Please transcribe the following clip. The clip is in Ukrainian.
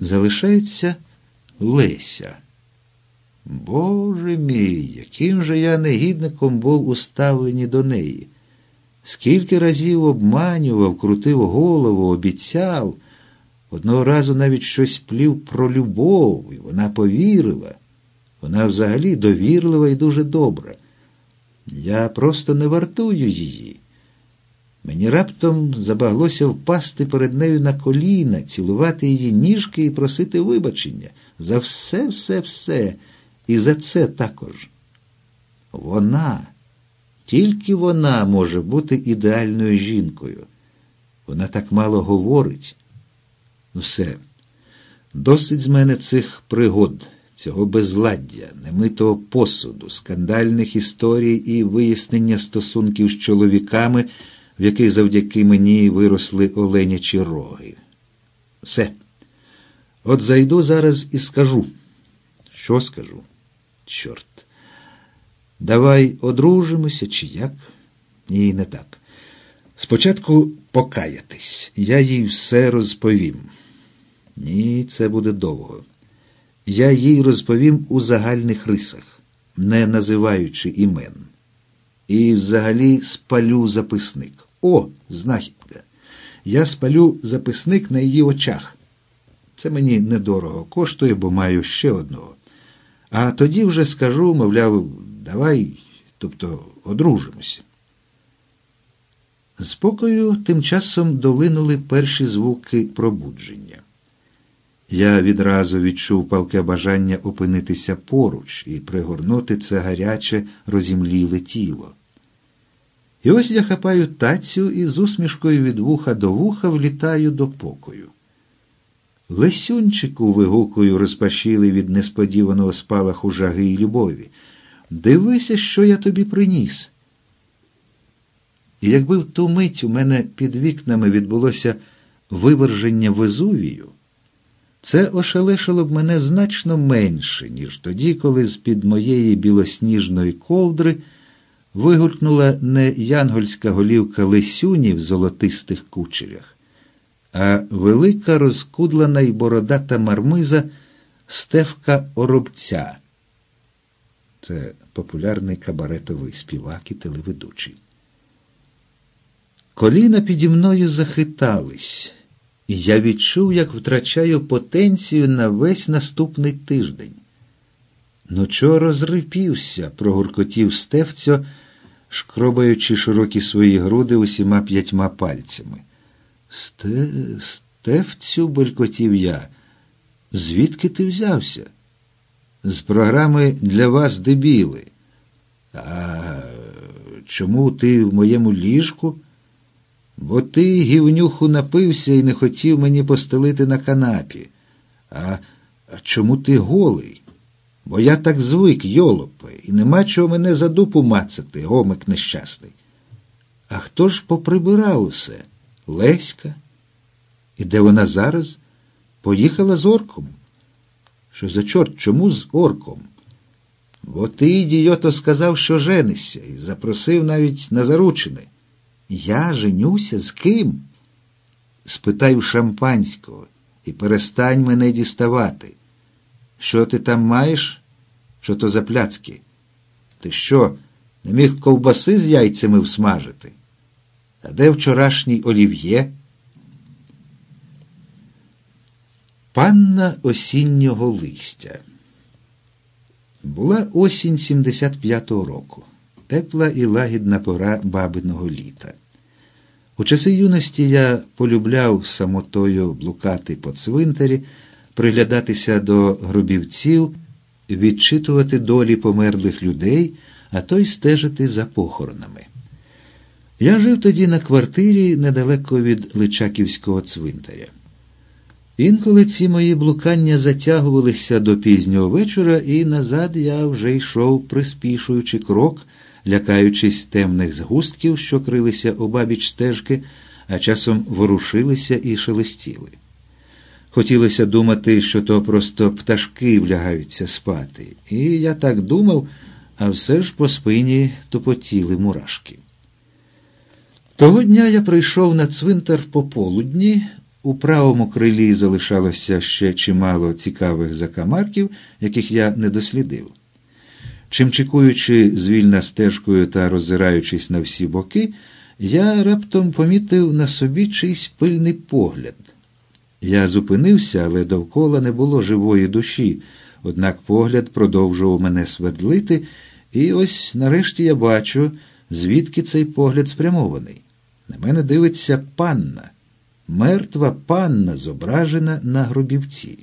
залишається Леся. Боже мій, яким же я негідником був уставлені до неї. Скільки разів обманював, крутив голову, обіцяв. Одного разу навіть щось плів про любов, і вона повірила. Вона взагалі довірлива і дуже добра. Я просто не вартую її. Мені раптом забаглося впасти перед нею на коліна, цілувати її ніжки і просити вибачення за все, все, все, і за це також. Вона, тільки вона може бути ідеальною жінкою. Вона так мало говорить. Все, досить з мене цих пригод, цього безладдя, немитого посуду, скандальних історій і вияснення стосунків з чоловіками в яких завдяки мені виросли оленячі роги. Все. От зайду зараз і скажу. Що скажу? Чорт. Давай одружимося, чи як? Ні, не так. Спочатку покаятись, я їй все розповім. Ні, це буде довго. Я їй розповім у загальних рисах, не називаючи імен. І взагалі спалю записник. О, знахідка. Я спалю записник на її очах. Це мені недорого коштує, бо маю ще одного. А тоді вже скажу, мовляв, давай, тобто одружимося. Спокою тим часом долинули перші звуки пробудження. Я відразу відчув палке бажання опинитися поруч і пригорнути це гаряче розімліле тіло. І ось я хапаю тацю і з усмішкою від вуха до вуха влітаю до покою. Лесюнчику, вигукую, розпашіли від несподіваного спалаху жаги й любові. Дивися, що я тобі приніс. І якби в ту мить у мене під вікнами відбулося виверження Везувію, це ошелешило б мене значно менше, ніж тоді, коли з-під моєї білосніжної ковдри вигулькнула не янгольська голівка Лисюні в золотистих кучерях, а велика розкудлана й бородата мармиза Стевка Оробця. Це популярний кабаретовий співак і телеведучий. Коліна піді мною захитались, і я відчув, як втрачаю потенцію на весь наступний тиждень. Ну, чого розрипівся, прогуркотів Стевцьо, шкробаючи широкі свої груди усіма п'ятьма пальцями. Сте, Стевцю, белькотів я, звідки ти взявся? З програми для вас дебіли. А чому ти в моєму ліжку? Бо ти, гівнюху, напився і не хотів мені постелити на канапі. А, а чому ти голий? Бо я так звик, йолопе, і нема чого мене за дупу мацати, гомик нещасний. А хто ж поприбирав усе? Леська? І де вона зараз? Поїхала з орком. Що за чорт, чому з орком? Бо ти, ідіото, сказав, що женишся, і запросив навіть на заручини. Я женюся з ким? Спитай у шампанського і перестань мене діставати. Що ти там маєш? Що то за пляцки? Ти що, не міг ковбаси з яйцями всмажити? А де вчорашній олів'є? Панна осіннього листя. Була осінь 75-го року, тепла і лагідна пора бабиного літа. У часи юності я полюбляв самотою блукати по цвинтарі, приглядатися до гробівців, відчитувати долі померлих людей, а то й стежити за похоронами. Я жив тоді на квартирі недалеко від Личаківського цвинтаря. Інколи ці мої блукання затягувалися до пізнього вечора, і назад я вже йшов, приспішуючи крок, лякаючись темних згустків, що крилися обабіч стежки, а часом ворушилися і шелестіли. Хотілося думати, що то просто пташки влягаються спати, і я так думав, а все ж по спині тупотіли мурашки. Того дня я прийшов на цвинтар пополудні, У правому крилі залишалося ще чимало цікавих закамарків, яких я не дослідив. Чимчикуючи звільна стежкою та роззираючись на всі боки, я раптом помітив на собі чийсь пильний погляд. Я зупинився, але довкола не було живої душі, однак погляд продовжував мене свердлити, і ось нарешті я бачу, звідки цей погляд спрямований. На мене дивиться панна, мертва панна, зображена на гробівці.